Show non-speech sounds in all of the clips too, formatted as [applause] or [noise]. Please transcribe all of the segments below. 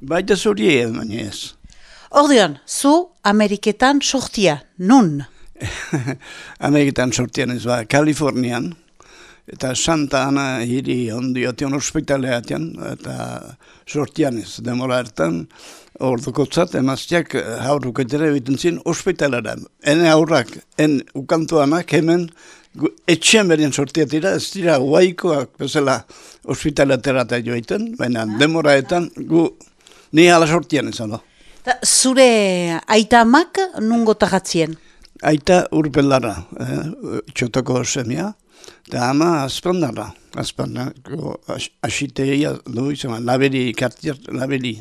Baita zuri eman ez. Ordean, zu Ameriketan sortia, nun? [laughs] Ameriketan sortian ez ba, Kalifornian, eta Santa Ana hiri ondiotion ospitaleatean, eta sortian ez, demora hartan, ordukotzat, emaztiak hauruk etere biten zin ospitalera. Hene aurrak, en ukantuanak hemen, etxean berien sortiatira, ez dira guaikoak bezala ospitalatera eta joiten, baina demoraetan gu ni hala sortian ez, no? Ta, zure aita amak nungo tagatzien? Aita urpelara, eh, txotoko semia, eta ama azpandarra, azpandako as- asiteia du izan, laberi, kartier, laberi.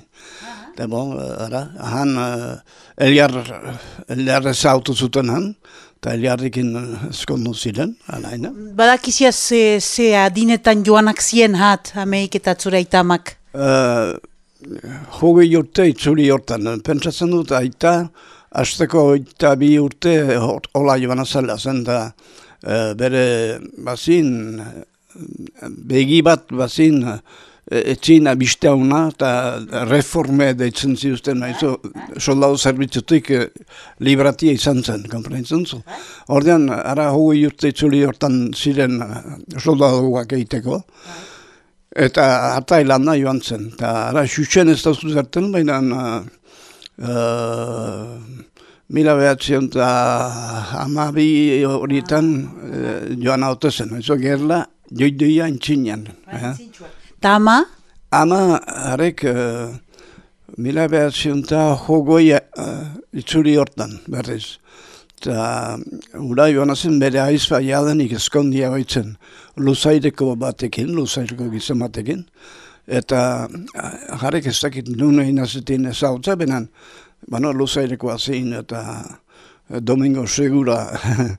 Eta bon, eh, ara, han uh, eliar, eliar ezautu zuten han, eta eliarrekin eh, eskondu ziren, alaina. Badakizia ze, ze adinetan joanak zien hat Ameriketa zure aita amak? Uh, Hogei urte itzuli hortan, pentsatzen dut aita, azteko eta bi urte hola joan azala zen da eh, bere bazin, begi bat bazin, uh, etxina bisteauna eta reforme deitzen ziuzten, maizu, soldadu zerbitzutik uh, libratia izan zen, komprentzen zu. Ordean, ara hogei urte itzuli hortan ziren uh, soldaduak egiteko, Eta harta ilanda joan zen. Eta ara xuxen ez da zuzerten, baina uh, mila behatzion eta amabi horietan uh, joan haute zen. Eso gerla joidoia intxinean. Eh? Ta ama, Ama harek uh, mila behatzion eta jogoi uh, itzuri hortan berriz. Eta ura joan zen bere aizpa jadanik eskondia baitzen luzaireko batekin, luzaireko gizon batekin. Eta jarek ez dakit nune inazetin ezautza, benen, bano, luzairekoa zein eta eh, Domingo Segura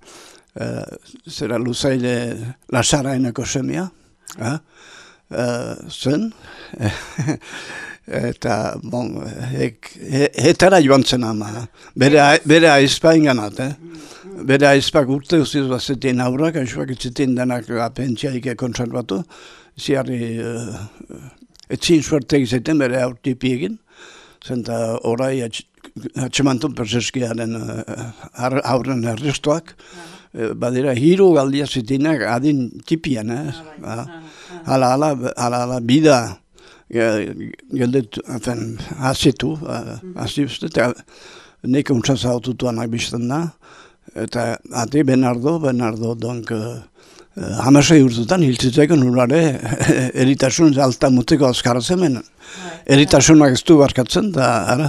[laughs] eh, zera luzaire lasaraineko semia. Eh? Eh, zen. [laughs] eta, bon, hek, he, hetara joan zen ama. Bere, bere aizpa inganat, eh? Bere aizpak urte uziz bazetien aurrak, aizpak etzetin denak apentziaik konservatu, ziarri uh, etzin suerte izaten bere aurtipiekin, zenta orai atxemantun perseskiaren uh, aurren errestuak, Eh, badira hiru galdia zitinak adin tipian, eh? Ba, Hala, hala, hala, hala, bida ge- geldet, afen, hazitu, hazi uste, eta nik untsaz aututuanak bizten da, eta ate Benardo, Benardo, donk, uh, hamasei urtutan hiltzitzeko nurare eritasun alta muteko azkarra zemen. Eritasunak ez du barkatzen, da, ara,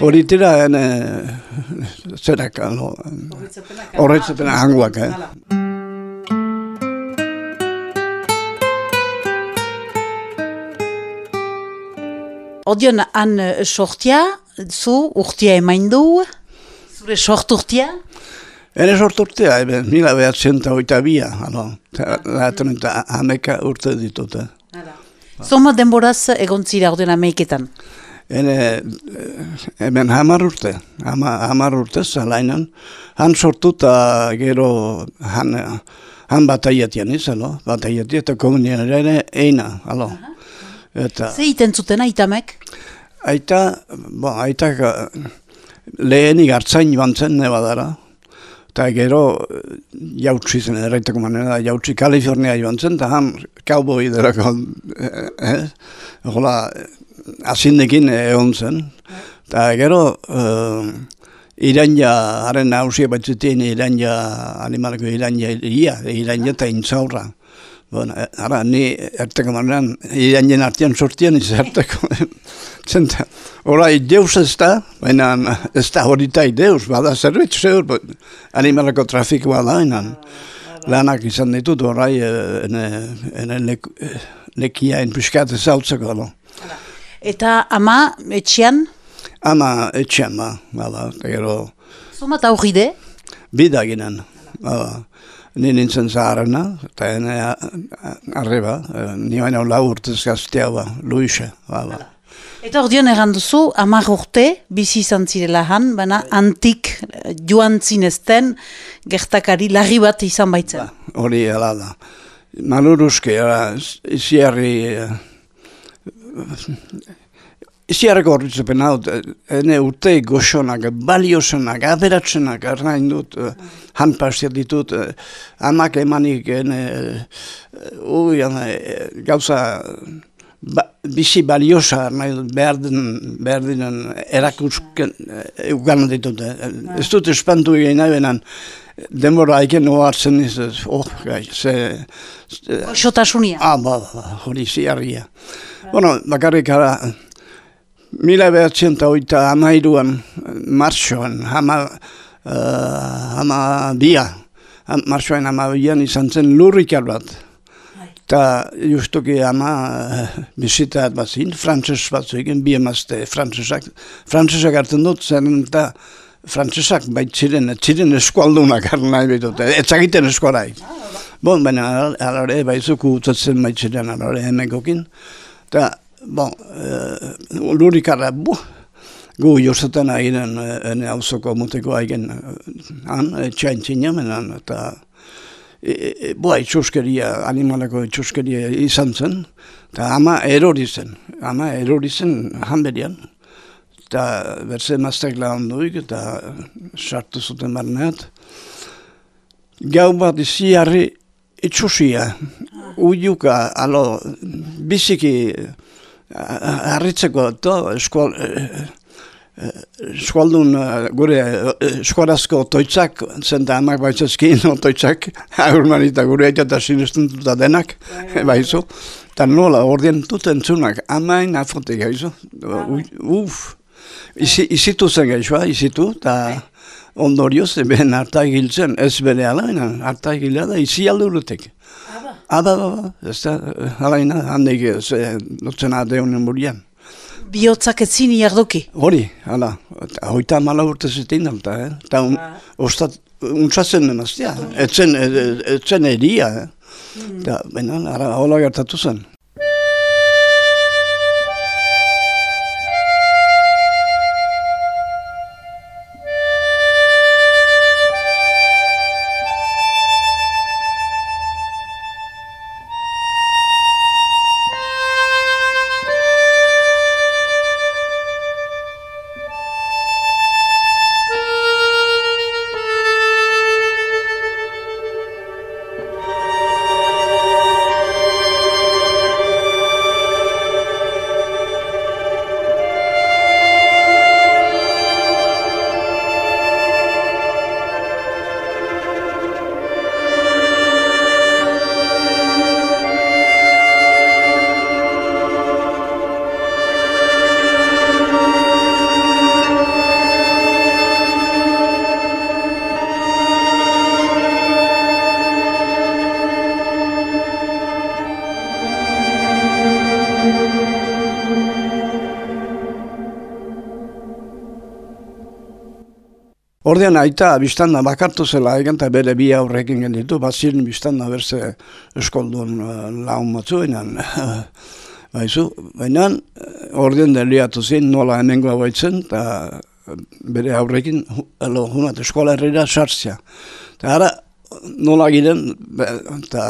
hori tira, ene, zerak, alo, horretzepena hanguak, eh? Odion han eh, sortia, zu urtia emain du, zure sort urtia? Ene sorturtea, eben, mila behatzen eta oita bia, alo, laten eta hameka urte ditute. Zoma denboraz egon zira orden Ameriketan. Ene, eh, hemen hamar urte, hama, hamar urte zalainan, han sortuta gero han, han bataiatian izalo, bataiatia eta komunianera eina, alo. Eta Ze zuten aitamek? aita, bo, aitak eh, lehenik hartzain joan zen nebadara, eta gero eh, jautsi zen, erraitako manera, jautsi Kalifornia joan zen, eta han cowboy derako, eh, eh, hola, azindekin egon zen. Eta gero, uh, iranja, haren hausia batzutien iranja, animaleko iranja, ia, iranja eta intzaurra. Bueno, eh, ara, ni erteko maneran, iranjen artean sortien izarteko. [laughs] Zenta, orai, deus ez da, baina ez da horitai deus, bada zerbitzu zeur, but animaleko trafikoa da, enan. Lanak izan ditut, orai, eh, ene, ene lek, eh, lekia enpiskat ez hautzeko, no? Eta ama etxean, Ama etxean, ba, bada, gero, zoma eta horride, bida ginen. Bada, ni nintzen zaharrena, eta ene arreba, eh, ni baina lau urtez gaztea, ba, Luisa, bada. Eta ordeon egan duzu, amar urte, bizi izan zirela han, baina antik eh, joan zinezten gertakari larri bat izan baitzen. Hori ala da. Maluruske, ara, iziarri, eh, Iziarreko horritzupen hau, ene urte goxonak, baliosenak, aberatzenak, arrain dut, uh, han pastia ditut, uh, amak emanik, ene, uh, ui, gauza, ba, bizi baliosa, nahi dut, behar den, behar dinen, erakusken, uh, ditut. Ez dut espantu egin nahi benan, denbora aiken oartzen ez, oh, gai, ze... Goxotasunia. Ah, ba, ba, hori ziarria. Bueno, bakarrik ara, Mila behatzen eta oita amairuan, marxoan, hama, uh, hama bia, marxoan hama bian izan zen lurrikar bat. Eta justuki ama uh, bizitaat bat zin, frantzes bat zuiken, bi emazte frantzesak. Frantzesak hartzen dut, zen eta frantzesak bait ziren, ziren eskualdunak hartu nahi bitut, etzagiten eskuarai. Bon, baina alare, baizuku utzatzen baitziren alare hemekokin. Eta bon, uh, lurikarra, bu, gu jozaten agiren, ene hausoko muteko aigen, han, txain txinamen, eta e, e, boa itxuskeria, animaleko itxuskeria izan zen, eta ama erori zen, ama erori zen hanberian, eta berze maztek lahan duik, eta sartu zuten barneat. Gau bat izi harri itxusia, uiuka, alo, biziki, harritzeko to eskual, eskualdun gure eskuarazko toitzak, zenta amak baitzazkin toitzak, [laughs] agurmanita gure eta sinestuntuta denak, [laughs] baizu. Eta nola, ordien duten zunak, amain afotek gaizu. Uf, izitu zen gaizua, izitu, eta ondorioz, ben harta egiltzen, ez bere ala, harta egilea da, izi aldurutek. Aba, aba, ez da, alaina, handik, ze, dutzen adeunen burian. Biotzak ez zini jardoki? Hori, hala, hoita mala urte zetin dalta, eh? Eta un, ostat, untsatzen demaztia, etzen, etzen eria, eh? Eta, baina, hola gertatu zen. Ordean aita biztanda bakartu zela egin eta bere bi aurrekin genditu, bat ziren biztanda berze eskoldun uh, laun batzuenan. [laughs] Baizu, baina eh, ordean deliatu zen nola hemengoa baitzen eta bere aurrekin alo, hunat eskola herrera sartzia. Eta ara nola giren, eta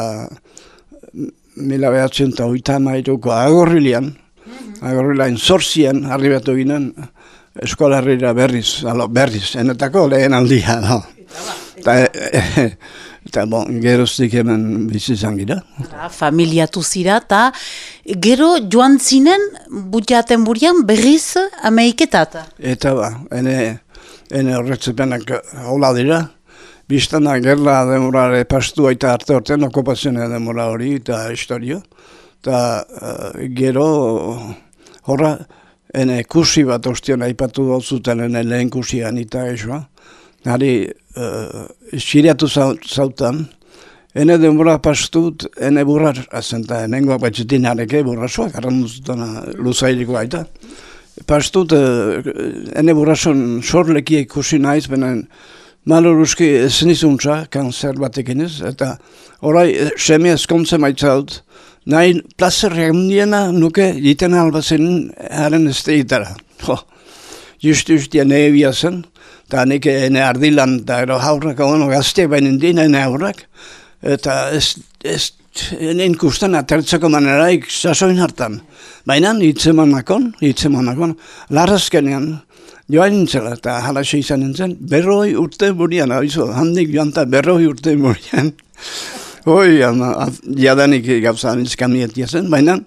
mila behatzen eta oita mairuko agorrilian, mhm. agorrilain zorzian, arribatu ginen, eskola herrira berriz, alo, berriz, enetako lehen aldia, no. Eta, [laughs] eta bon, geroztik hemen bizi gira. familiatu zira, eta gero joan zinen, butiaten burian, berriz ameiketat. Eta ba, ene, ene horretzepenak hola dira, biztana gerla demorare pastu eta arte horten, okupazioa demora hori eta historio. Eta uh, gero, horra, ene kursi bat ostion aipatu zuten ene lehen kursian eta esua. Nari, uh, xiriatu zautan, ene denbora pastut, ene burrar, azenta, enengoak batxetin hareke burrasoak, arranduzutana luzairiko aita. Pastut, uh, ene burrason sorlekia ikusi naiz, benen, Maloruzki ez nizuntza, kanzer batekin ez, eta orai, semi ezkontze maitzaut, nahi plazerriak mundiena nuke jiten albazen haren ez teitara. Justu justu nahi bia zen, eta nik ene ardilan, eta ero haurrak ono gazte bainen dina ene haurrak, eta ez, ez enen kusten atertzeko maneraik sasoin hartan. Baina hitzemanakon, hitzemanakon, larrazkenean, joan nintzela, eta halaxe izan nintzen, berroi urte burian, haizu, handik joan eta berroi urte burian. Hoi, jadanik gauza nizkamietia zen, baina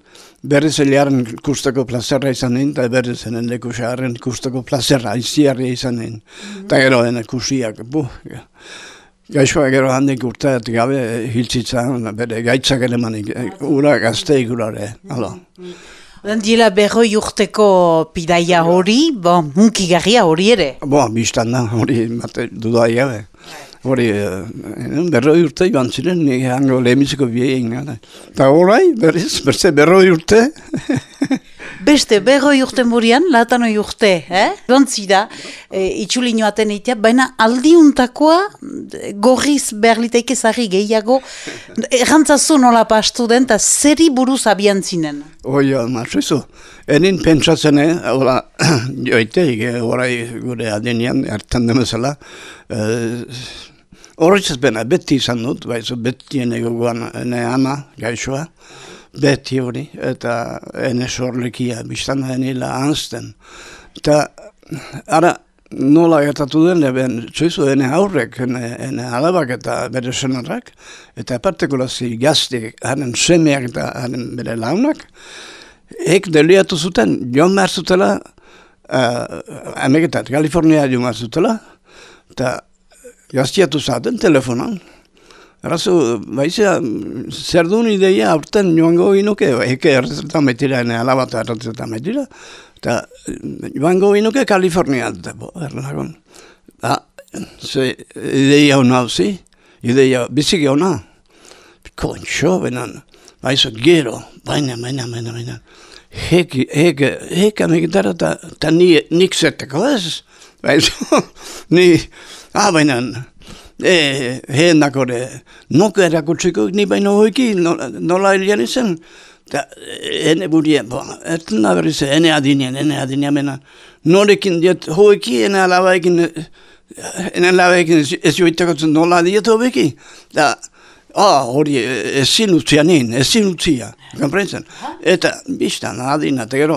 berriz eliaren kusteko plazerra izan nien, eta berriz enen lekusaren kusteko plazerra, iziarri izan nien. Eta gero ene kusiak, bu, Gaixoa gero handik urteat gabe hiltzitzen, bere gaitzak ere manik, ura gazteik urare, alo. Oden diela berroi urteko pidaia hori, bon, hunkigarria hori ere? Bo, biztan da, hori, bate, dudai gabe. Hori, berroi urte joan ziren, nire hango lehemiziko biein. Eta horai, berriz, berze berroi urte. Beste, berroi urte murian, latanoi urte, eh? Jontzi da, e, itxuli noaten eitea, baina aldiuntakoa gorriz behar liteik ezari gehiago, errantzazu nola pastu den, eta zeri buruz abian zinen? Oi, marzuizu, enin pentsatzen, eh, hola, [clears throat] joiteik, horai gure adenian, hartan demezela, eh, Horretz bena, beti izan dut, baizu beti ene gogoan, ene ama, gaixoa, beti hori, eta ene sorlekia, biztan da enila anzten. Eta, ara, nola gertatu den, eben, txuizu, ene aurrek, ene, ene alabak eta bere senarrak, eta partikulazi gazti, haren semeak eta haren bere launak, ek deliatu zuten, joan behar zutela, uh, ameketat, Kalifornia joan behar zutela, eta gaztiatu zaten telefonan. Arazo, baizea, zer duen ideia aurten joango inuke, eke errezetan metira, ene alabata errezetan metira, eta joango inuke Kalifornia, bo, errenagon. Da, ze ideia hona hauzi, ideia biziki hona. Kontxo, benan, baizo, gero, baina, baina, baina, baina. Heke, heke, heke amekitara, eta nik zeteko ez. Baizo, ni, Ah, baina, e, heen dakore, noke erakutsiko, ni baina hoiki, nola hilian izan, eta ene burien, bo, erten da berriz, ene adinean, ene adinean, mena, norekin diet, hoiki, ene alabaekin, ene alabaekin ez joitakotzen nola diet hobeki, da, Ah, hori ezin utzia nien, ezin utzia, komprentzen. Eta, biztan, adina, eta gero,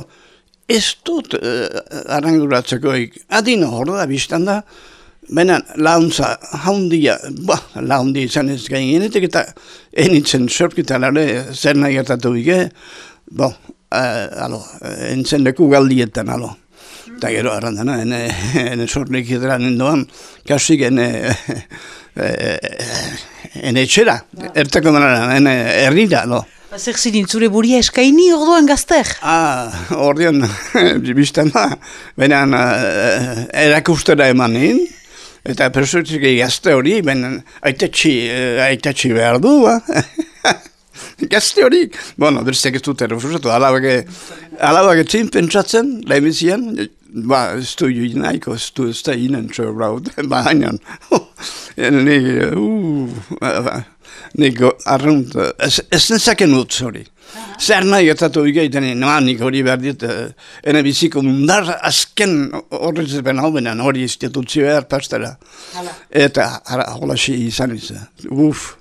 ez dut uh, arranguratzeko, adina hor da, biztan da, Baina launtza haundia, ba, laundi izan ez gain genetik eta enitzen sorkitan ere zer nahi gertatu bige, bo, uh, alo, entzen leku galdietan, alo. Eta gero arrandana, ene, ene sornek idra nindoan, kasik ene, ene etxera, ertako dara, ene errira, alo. Zer zirin, zure buria eskaini orduan gazter? Ah, orduan, [laughs] biztan da, baina uh, erakustera emanin, Eta persoetik gazte hori, ben aitatxi, uh, aitatxi behar du, ba? [laughs] gazte hori. Bueno, berzek ez dut errefusatu, alabak, alabak etzin pentsatzen, lehenbizian, ba, ez du jo inaiko, ez du ez da inen txo braut, ba, [laughs] hainan. [laughs] Nik, uh, nik arrunt, ez, ez nezaken utz hori. Zer nahi gertatu ikaiten, noa nik hori behar dit, ene biziko mundar azken horretz ben hau benen hori instituzio behar pastera. Eta, hola xi izan izan. Uff.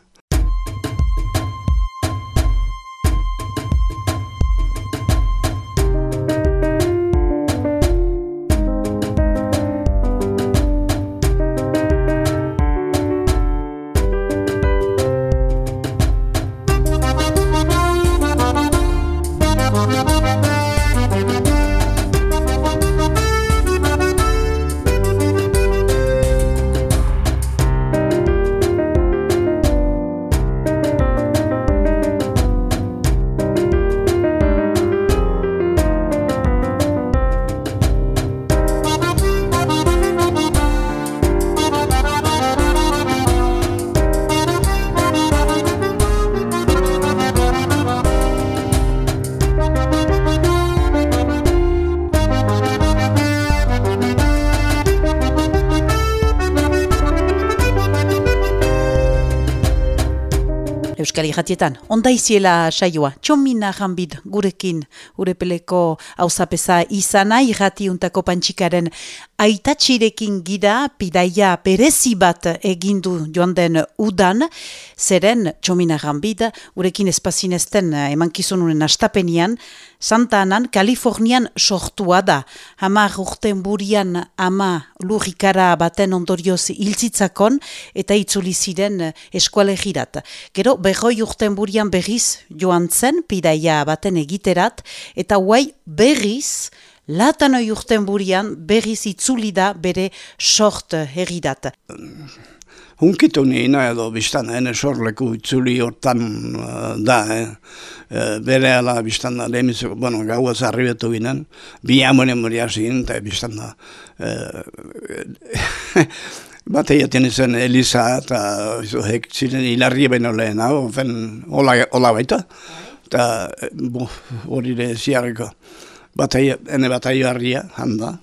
Euskal Iratietan. Onda iziela saioa, txomina jambid gurekin urepeleko hauzapeza izana iratiuntako pantxikaren aitatxirekin gira pidaia perezi bat egindu joan den udan, zeren txomina jambid urekin espazinezten emankizununen astapenian, Santa Anan, Kalifornian sortua da. Hamar urten burian ama lurikara baten ondorioz hiltzitzakon eta itzuli ziren eskualegirat. Gero, berroi urten burian berriz joan zen, pidaia baten egiterat, eta guai berriz, latanoi urten burian berriz itzuli da bere sort herridat hunkitu niina edo biztan ene sorleku itzuli hortan uh, da, eh? Uh, bere ala biztan da, lehemizu, bueno, gaua zarribetu ginen, bi amone mori hasi ginen, eta biztan da, uh, [laughs] bat egiten izan Elisa eta uh, hek ziren hilarri beno lehen, hau, fen, hola, hola baita, eta hori de ziarriko, bat ene bat harria, handa,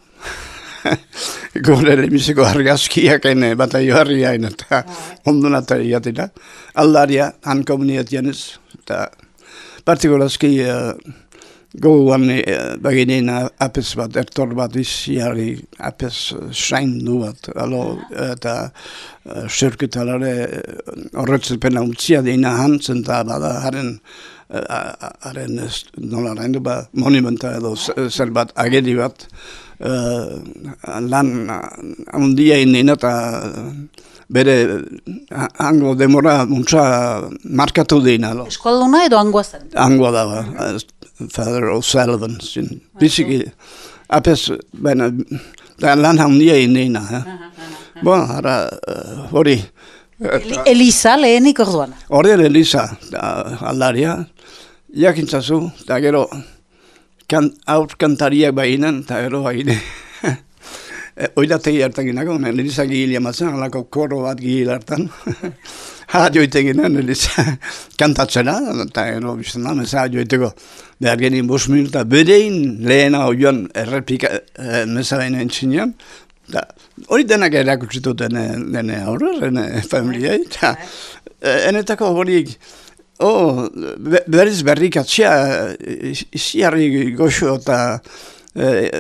[laughs] gure lemiseko argazkiak ene bata ene eta ondo nata iatera. Aldaria, han komuniatian ez, eta partikulazki uh, goguan uh, baginen apes bat, ertor bat iziari apes sain du bat, alo, eta uh, sirkutalare horretzepena utzia deina hantzen eta bada haren haren nola rendu ba monumenta edo zer bat agedi bat uh, lan handia inen eta bere hango demora muntza markatu dina. Eskualduna edo hangoa zen? Hangoa da, ba. Father O'Sullivan, zin, biziki, apes, baina, da lan handia inen. Eh? Bon, ara, hori. Elisa lehenik orduan? Hori Elisa, aldaria, jakintzazu, eta gero, kan, aur kantariak bahinan, eta ero bahine. [laughs] Oidategi hartan ginako, Elisa gihil jamatzen, alako koro bat gihil hartan. [laughs] Hadio iteginen, Elisa [laughs] kantatzena, eta ero bizten da, meza hadio iteko. Behar genin bos minuta, berein lehena oioan errepika eh, meza baina entzinean. Hori denak erakutsitu dene, dene aurra, dene familia, eta eh, enetako horiek, Oh, berriz berrik atzia, iziarri goxo eta eh,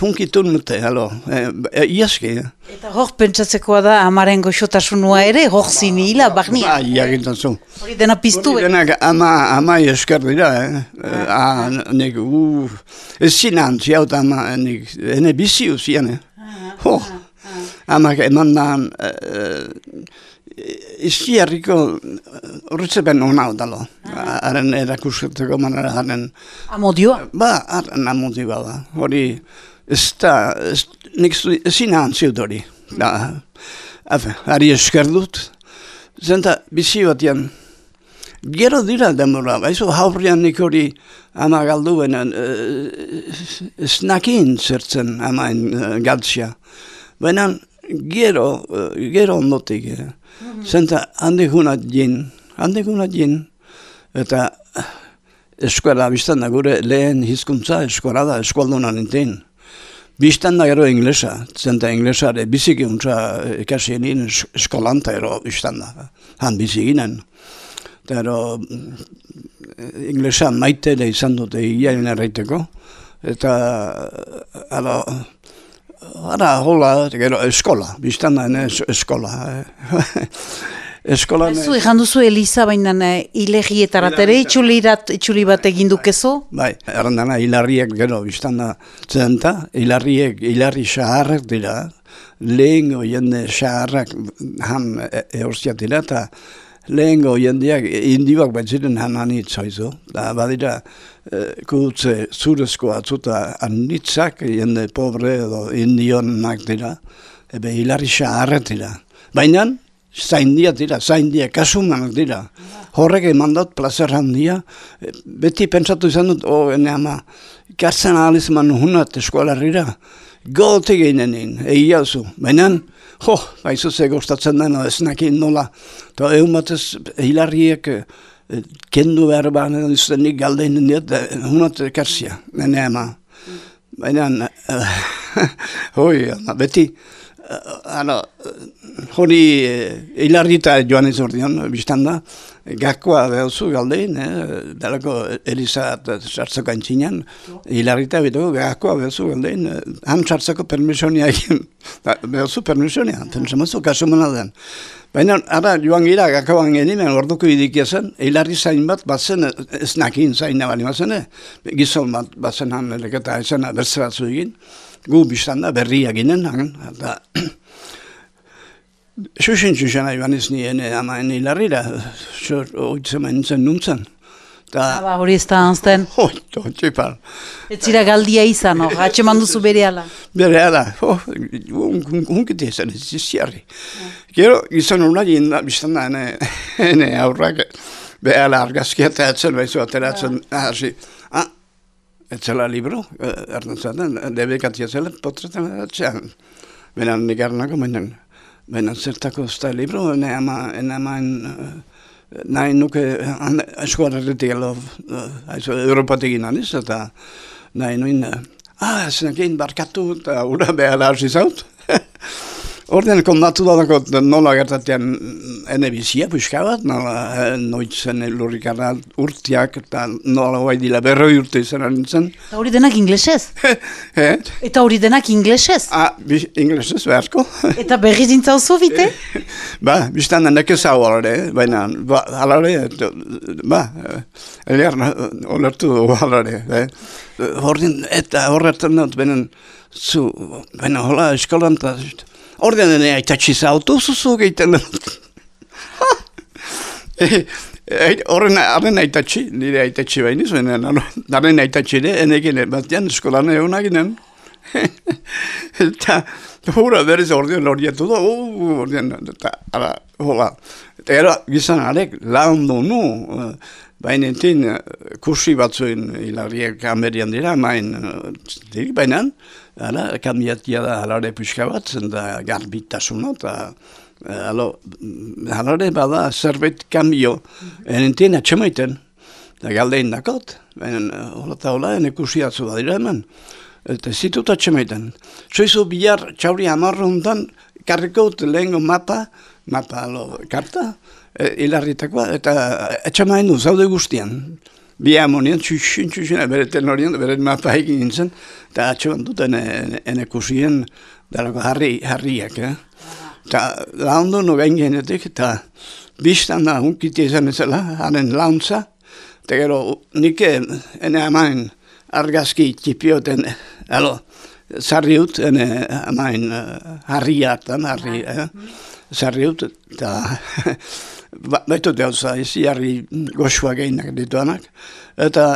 hunkitun nute, alo, eh, iaski. Eta hor pentsatzekoa da amaren goxotasunua ere, hor zini hila, barnia. Ba, iagintan zu. Hori dena piztu. Hori dena ama, ama esker dira, eh? Ah, ah, nek, uh, ez zinan, ziaut ama, nek, ene bizi uzian, eh? Ah, ah, ah. Ama eman da, uh, Izi harriko horretzepen hona dalo. Haren erakusketeko manera haren... Amodioa? Ba, haren amodioa da. Hori, ez da, nik ezin ahantziut hori. Da, hafe, hari esker dut. Zenta, bizi batian, gero dira demora, baizu haurrian nik hori ama galdu benen, ez nakin zertzen amain uh, galtzia. Baina, gero, gero ondotik. Zenta handik hunat jin, handik hunat jin, eta eskola biztan da gure lehen hizkuntza eskola da eskualduna nintzen. Biztan da gero inglesa, zenta inglesa ere biziki untza ikasi nien eskolanta ero biztan da, han bizi ginen. Eta ero inglesa maite da izan dute iain erraiteko, eta alo, Ara, hola, gero, eskola, biztan [laughs] da, eskola. eskola. Zu, egan duzu Elisa, baina hilegietarat ere, itxuli bat egin dukezu? Bai, errandana, hilarriek, gero, biztan da, zenta, hilarriek, hilarri xaharrak dira, lehen jende xaharrak han eorzia dira, eta lehengo jendeak indiak batziren han anitzoizu. Da badira e, kutze zurezko atzuta anitzak jende pobre edo indionak dira. Ebe hilari xaharret dira. Baina zaindia dira, zaindia kasumanak dira. Horrek eman dut placer handia. E, beti pentsatu izan dut, oh, ene ama, kartzen alizman hunat eskualarrira. Gote gehinenin, egia zu. Baina, jo, baizu ze gustatzen dena, ez nola. Eta egun batez, hilarriek, eh, kendu behar behar, izten nik galdein diet, hunat karsia, nene ama. Baina, hoi, [laughs] beti, Hala, hori hilarrita joan ez ordean, biztan da, gakoa behuzu galdein, eh, dalako Elisa sartzeko antxinan, hilarrita bitu, gakoa behuzu galdein, han sartzeko permisonia egin, [laughs] behuzu permisonia, pentsamazu, kasumena den. Baina, ara, joan gira, gakoan genimen, orduko idikia zen, hilarri zain bat, bazen, ez nakin zain nabali bazen, gizon bat, bazen han, eleketa, ezena, bertze batzu egin, gu biztan da, berria ginen, eta [clears throat] Xuxin xuxena joan ez nien amaen hilarrira, xor oitzen nintzen nuntzen. Aba, hori ez da anzten. [laughs] Oito, txipal. Ez zira galdia izan, hor, atxe manduzu bere ala. Bere ala, oh, hunkite izan ez ziziarri. Gero, izan hona jinda, biztan da, ene, [laughs] ene aurrak, bere ala argazkia eta etzen, behizu ateratzen, ah, hasi, ah, etzela libro, ernatzaten, debekatia zela, potretan atzean. Benan nik arnako, menan, Baina zertako ez da libro, ene ama, ene ama en, uh, nahi nuke eskuarretik alo, uh, Europatik inaniz, eta nahi nuen, uh, ah, ez nekein barkatu, eta ura behar hasi zaut. [laughs] Ordean kondatu da dako nola gertatean ene bizia puxka bat, nola eh, noitzen lurrikarra urtiak eta nola guai dila berroi urte izan nintzen. Eta hori denak inglesez? [laughs] eh? Eta hori denak inglesez? Ah, inglesez beharko. [laughs] eta berri zintza oso bite? ba, biztan da neke zau alare, baina ba, alare, ba, eliar, olertu alare. Eh? Horren, eta horretan dut, benen, zu, baina hola eskolan, Ordean dene aitatsi zautu zuzu geiten dut. [laughs] Horren arren aitatsi, nire aitatsi baini zuen, arren aitatsi ere, enegine batean eskolan egon aginen. [laughs] Eta hura berriz ordean horietu da, ordean, eta ara, hola. Eta gero, gizan arek, laundu nu, baina entin kursi batzuen hilariek amerian dira, main, baina, Hala, kambiatia da halare pixka bat, da garbitasuna, eta alo, halare bada zerbait kambio, enentien atxemaiten, da galdein dakot, baina hola eta hola, enekusi atzu badira hemen, eta zitut atxemaiten. Soizu bihar txauri amarruntan, karriko lehengo mapa, mapa alo, karta, e, hilarritakoa, eta atxemain du, zaude guztian. Bi amonien, txuxin, txuxin, bere tenorien, bere mapa egin nintzen, eta atxeman dut ene, ene kusien, dalako harri, harriak, eh? Eta laundu no gain genetik, eta biztan da hunkiti izan ezela, haren launtza, eta gero nik ene amain argazki txipioten, alo, zarriut, ene amain uh, harriak, harri, eh? zarriut, eta ba, baitu deuza, izi harri goxua gehinak dituanak. Eta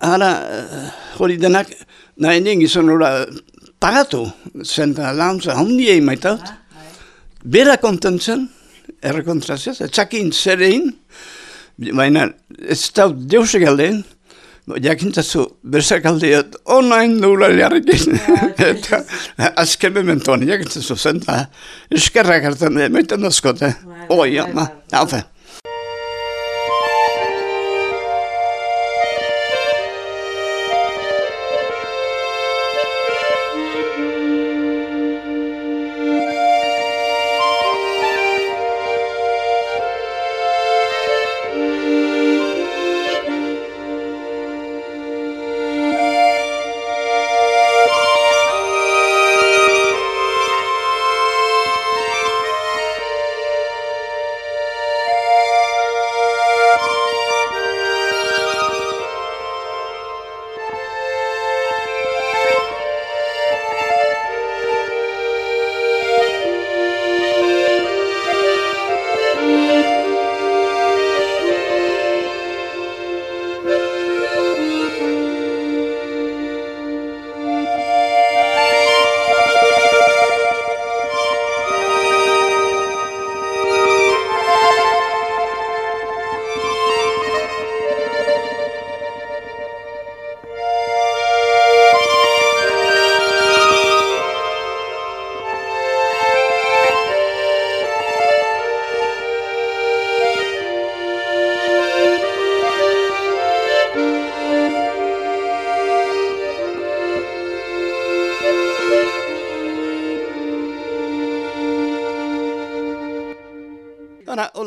ara hori denak nahi nien gizon hura pagatu, zenta launtza handia imaitaut. Bera kontentzen, errekontrazioz, etxakin zerein, baina ez da deusek aldein, jakintzazu berzak aldeat onain dula liarrekin. [laughs] Eta azken mementoan jakintzazu zen, eskerrak hartan, meiten dozkote. Oi, ama, haufe.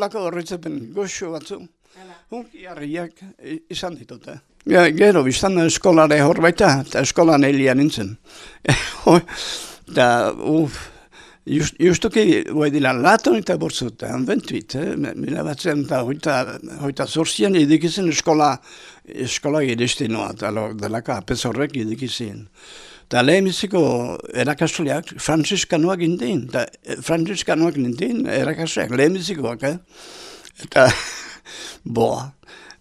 Olako horretzepen goxo batzu, hunki harriak izan ditut, eh? Ja, gero, biztan eskolare hor baita, eta eskolan helian nintzen. [laughs] Da, uf, just, justuki, bai dila, laton eta bortzut, anbentuit, eh? Mila batzen, eta hoita, hoita zorzian edikizien eskola, eskola edestinoa, eta delaka, apezorrek edikizien. Eta lehemiziko erakasuleak franziskanoak indien, eta franziskanoak indien erakasuleak lehemizikoak, eh? Eta, [laughs] boa,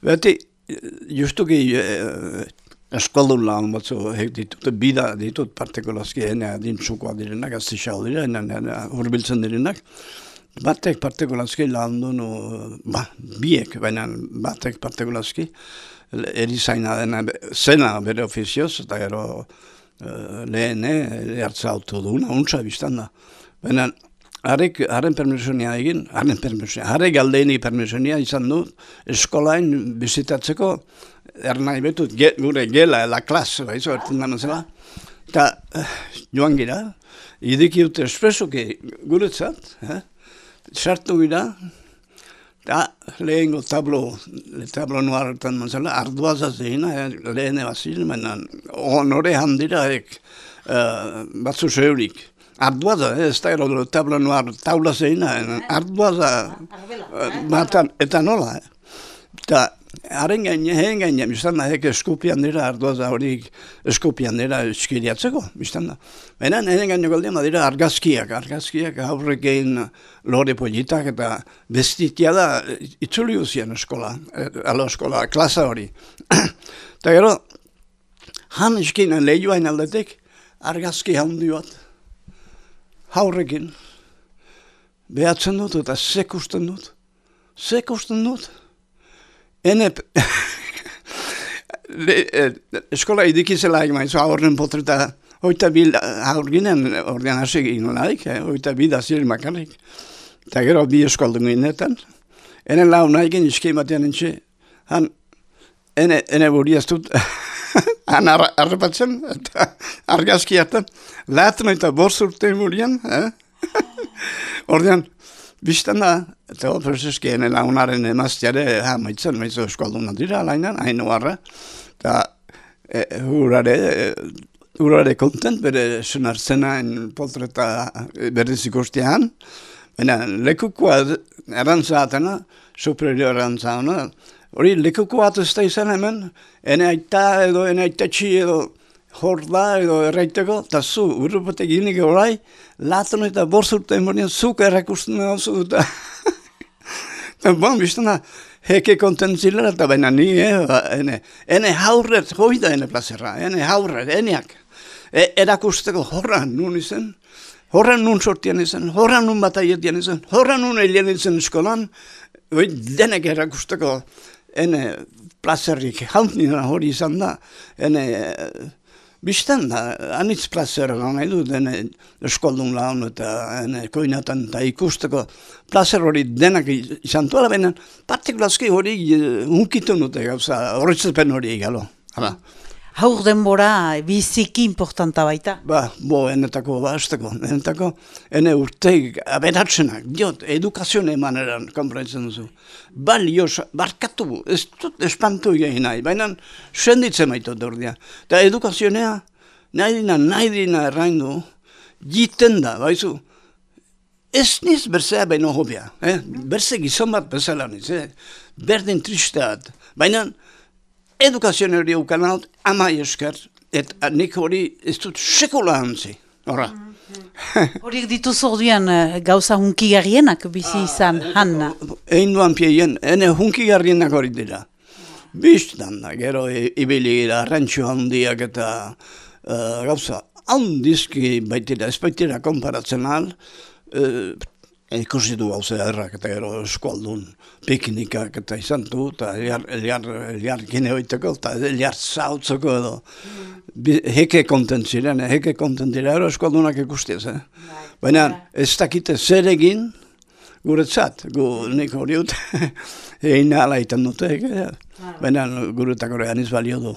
beti, justuki eh, eskoldun lan batzu hek ditut, bida ditut partikulazki ene adintzukoa direnak, azti xau direnak, urbiltzen direnak, batek partikulazki lan dunu, ba, biek, baina batek partikulazki, erizaina dena, zena bere ofizioz, eta gero uh, lehene, hartza auto duna, untsa biztan da. Baina, Harek, haren permisionia egin, haren permisionia, haren galdeini permisionia izan du eskolain bizitatzeko ernai betut, ge, gure gela, la klas, baizu, erten gana zela. Eta eh, joan gira, idiki dute espresoke guretzat, eh? sartu gira, eta lehengo tablo, le tablo nuar erten mazela, arduaza zehina, eh? lehen ebazin, baina honore handira ek, uh, batzu zeurik. Arduaza, eh, ez da ero tabla noar, taula zeina, eh, arduaza, matan, eta nola, eh. Eta, haren heen gaine, biztan da, heke eskupian dira, arduaza hori eskupian dira eskiriatzeko, biztan da. Baina, heen gaine goldean, dira argazkiak, argazkiak haurrek egin lore politak, eta bestitia da, itzuli uzien eskola, alo eskola, klasa hori. [clears throat] Eta gero, han eskinen lehioain aldetek, argazki handi bat, haurrekin, behatzen dut eta sekusten dut. Sekusten dut. Ene, [laughs] e, eskola idikizela egin maizu haurren potreta, hoita bil haur ginen, ordean hasi egin laik, eh, hoita bil da ziren makarrik. Eta gero bi eskoldun ginetan. Ene lau nahi gen izki batean entxe, han, ene, ene buri ez dut, [laughs] han arrepatzen, eta argazki hartan, laten eta borzurte murian, eh? [laughs] Ordean, biztan da, eta ene launaren emaztiare, ha, maitzen, maitzen eskualduna dira, alainan, hainu harra, eta e, hurare, e, hurare kontent, bere sunartzenain poltreta berriz ikustian, baina lekukoa erantzaatena, superior erantzaatena, hori ez da izan hemen, ene aita edo ene aitatxi edo hor da edo erraiteko, eta zu, urrupote ginik orai, laten eta borzurte emorien zuk errakusten hau eta [laughs] eta bon, biztana, heke kontentzilera eta baina ni, eh, ba, ene, ene haurret, hoi da ene plazera, ene haurret, eneak, e, erakusteko horran nun izen, horran nun sortian izen, horran nun bataietian izen, horran nun elien izen eskolan, hoi denek erakusteko, ene plazerrik hauntina hori izan da, ene bizten da, anitz plazer nahi du, ene eskoldun laun eta koinatan eta ikusteko plazer hori denak izan tuala, baina partikulazki hori unkitu nute gauza, horretzepen hori egalo. Hala haur denbora biziki importanta baita. Ba, bo, enetako, ba, esteko, enetako, ene urteik, aberatzenak, diot, edukazioen emaneran, komprentzen duzu. Balio, barkatu, ez dut espantu egin nahi, baina senditzen maitu dordia. Da edukazionea, nahi dina, nahi dina erraindu, jiten da, baizu, ez niz berzea baino hobia, eh? berze gizon bat bezala niz, eh? berdin tristeat, baina, edukazioen hori eukan hau, ama esker, eta nik hori ez dut sekula hantzi. Hora. Horiek dituzu orduan eh, gauza hunkigarrienak bizi izan, ah, hanna? Egin duan pieien, ene hunkigarrienak hori dira. Bistan da, gero ibili gira, rentxu handiak eta uh, gauza handizki baitira, ez baitira konparatzen al, uh, ikusi du hau errak eta gero eskualdun piknikak eta izan du, eta eliar, eliar, eliar gine hoiteko, eta eliar zautzeko edo. Mm. Heke kontentziren, heke kontentziren, ero eskualdunak ikustiaz, eh? Bai. Baina ez dakite zer egin guretzat, gu nik hori dut, [laughs] egin ala iten dute, eh? baina guretak horrean izbalio du.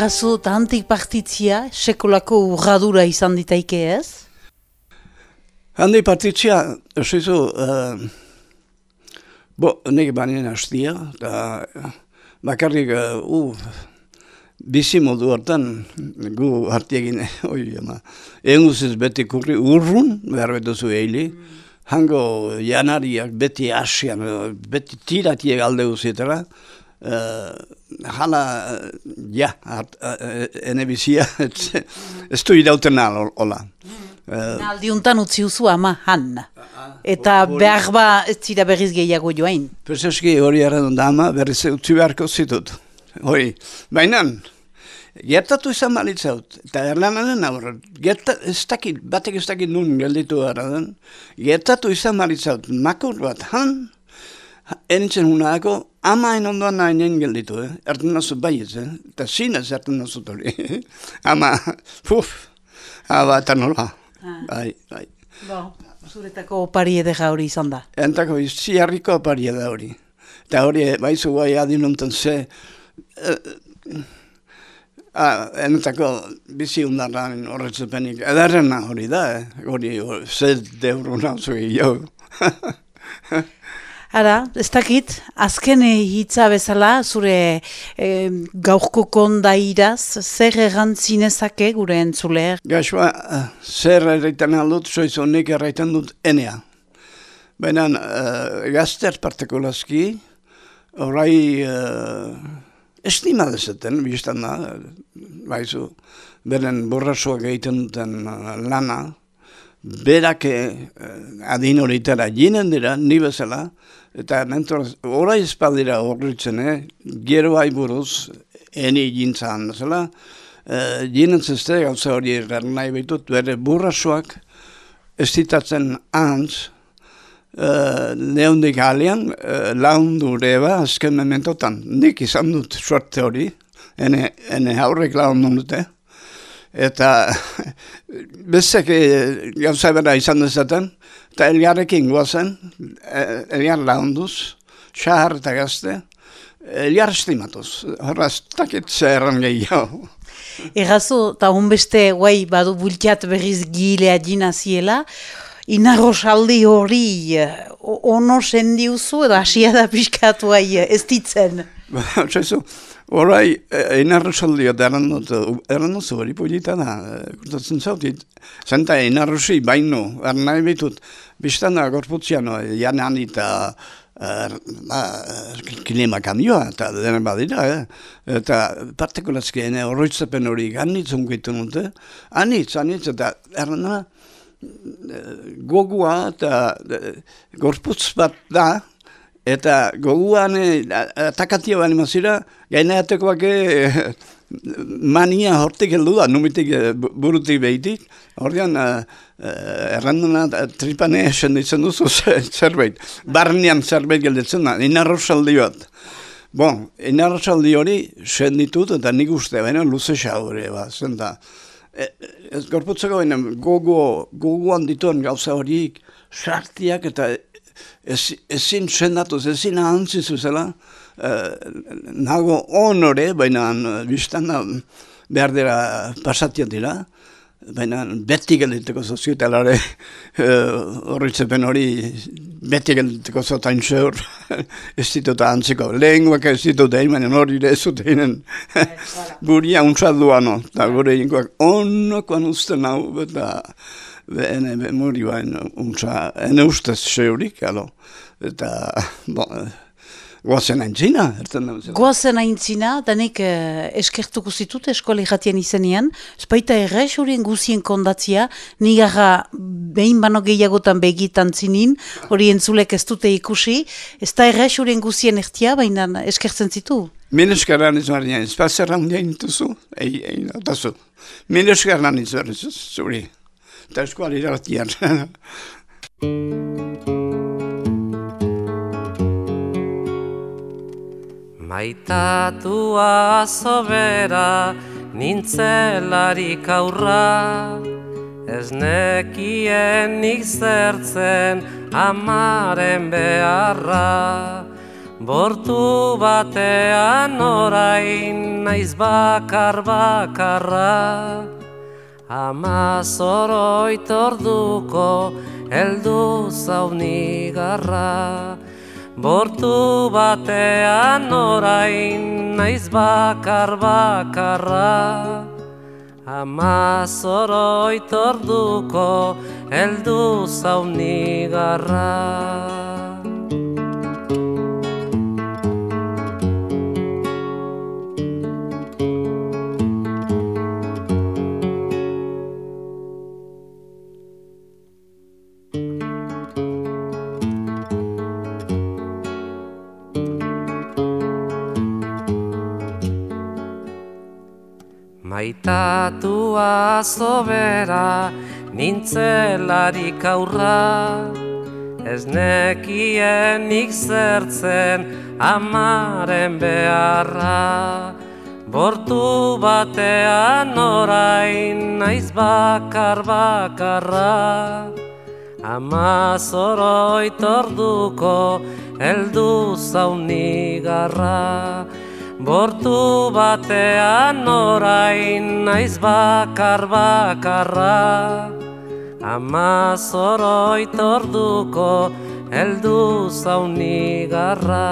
Errazu eta antik partitzia, sekolako urradura izan ditaike ez? Handi partitzia, esuizu, uh, bo, nik banien hastia, eta bakarrik, uh, uh, bizi modu hartan, gu hartiegin, [laughs] oi, ama, guziz beti kurri urrun, behar betuzu eili, hango janariak beti asian, beti tiratiek alde guzietara, uh, hala, ja, hart, uh, ene bizia, [laughs] ez du irauten nal, hola. Uh, Aldiuntan utzi uzu ama, han. Eta behar ba, ez zira berriz gehiago joain. Prezeski hori erran da ama, berriz utzi beharko zitut. Hori, baina, gertatu izan balitzaut, eta erlananen aurra, gerta, ez dakit, batek ez dakit nun gelditu den, gertatu izan balitzaut, makur bat, han, Enitzen hunaako, ama hain ondoan nahi nien gelditu, eh? erten nazu baiez, eh? eta zinez erten nazu tori. [laughs] ama, puf, haba eta nola. Ah. Bai, bai. Bo, zuretako opari edera hori izan da. Entako ziarriko opari edera hori. Eta hori, baizu guai adinuntan ze, uh, ah, enetako bizi undarran horretzepenik, edarrena hori da, eh? hori, ze deuro nazu jo. [laughs] Ara, ez dakit, azken hitza bezala, zure e, gaurko konda iraz, zer errantzinezake gure entzuleer? Gaxua, zer erraiten aldut, soiz honik erraiten dut enea. Baina uh, gazter partikulazki, orai uh, estima dezeten, biztan da, baizu, beren borrasuak egiten duten lana, berak adin horitara jinen dira, ni bezala, Eta mentor, ora izpaldira horretzen, eh? gero haiburuz, eni jintzan, zela, uh, jinen zeste, gauza hori erran nahi behitut, bere burrasoak ez ditatzen antz, uh, neundik alian, uh, laundu reba, azken mementotan, nik izan dut suerte hori, ene, ene haurrek laundu dute, eta [laughs] bezek gauza bera izan dezaten, eta eliarekin guazen, e, eliar launduz, xahar eta gazte, eliar estimatuz, horraz takit zerran gehiago. Errazu, eta honbeste guai badu bultiat berriz gilea dina ziela, inarrosaldi hori ono sendiuzu edo asia da pixkatu ez ditzen. [laughs] Ba, Horai, inarrosaldia da eran dut, hori polita da, kurtatzen zautit. Zenta inarrosi baino, er nahi bitut, biztan da gorputziano, jan eta er, ba, klima kamioa, eta dena badira, eh? eta partikulazki ene horroitzapen hori ganitzen gitu nute, anitz, anitz, eta erna gogua eta gorputz bat da, Eta goguan eh, atakatia bani mazira, gaina atekoak eh, [laughs] mania hortik heldu da, numitik eh, burutik behitik. Hordian, erranduna tripane esen ditzen duzu [laughs] zerbait. Barnean zerbait gelditzen da, inarrosaldi bat. Bon, inarrosaldi hori sen ditut eta nik uste, baina luze xaure, ba, zen da. Ez gorputzeko baina gogo, gogoan dituen gauza horiek, sartiak eta ezin sendatuz, ezin ahantzi zuzela, uh, nago onore, baina uh, biztan da behar dira pasatia dira, baina beti gelditeko zozio, eta lare horretzepen hori beti gelditeko zotain zeur, [laughs] ez ditut ahantziko, lehen guak ez ditut egin, baina hori ez dut eginen buria [laughs] untzat duan, eta gure ingoak onokoan uste nau, eta ene memori bain untza, ene ustez seurik, alo. Eta, bon, Goazen aintzina, erten da. Goazen aintzina, danik eh, eskertuko zitut eskola jatien izenean, espaita errez horien guzien kondatzia, nigarra behin bano gehiagotan begitan zinin, hori entzulek ez dute ikusi, ez da errez horien guzien ertia, baina eskertzen zitu. Min eskerran izan, espazerran dien ei, notazu. Min eskerran izan, zuri eta eskuali irratian. Maitatua sobera nintzelarik aurra Ez nekien zertzen amaren beharra. Bortu batean orain naiz bakar bakarra Ama zoroit orduko eldu zaunigarra Bortu batean orain naiz bakar bakarra. Ama zoroit orduko eldu zaunigarra Maitatua zobera nintzelarik aurra. Ez nekienik zertzen amaren beharra. Bortu batean orain naiz bakar bakarra. Ama zoroit orduko eldu zaunigarra Bortu batean orain naiz bakar bakarra. Ama zoroit orduko eldu zaunigarra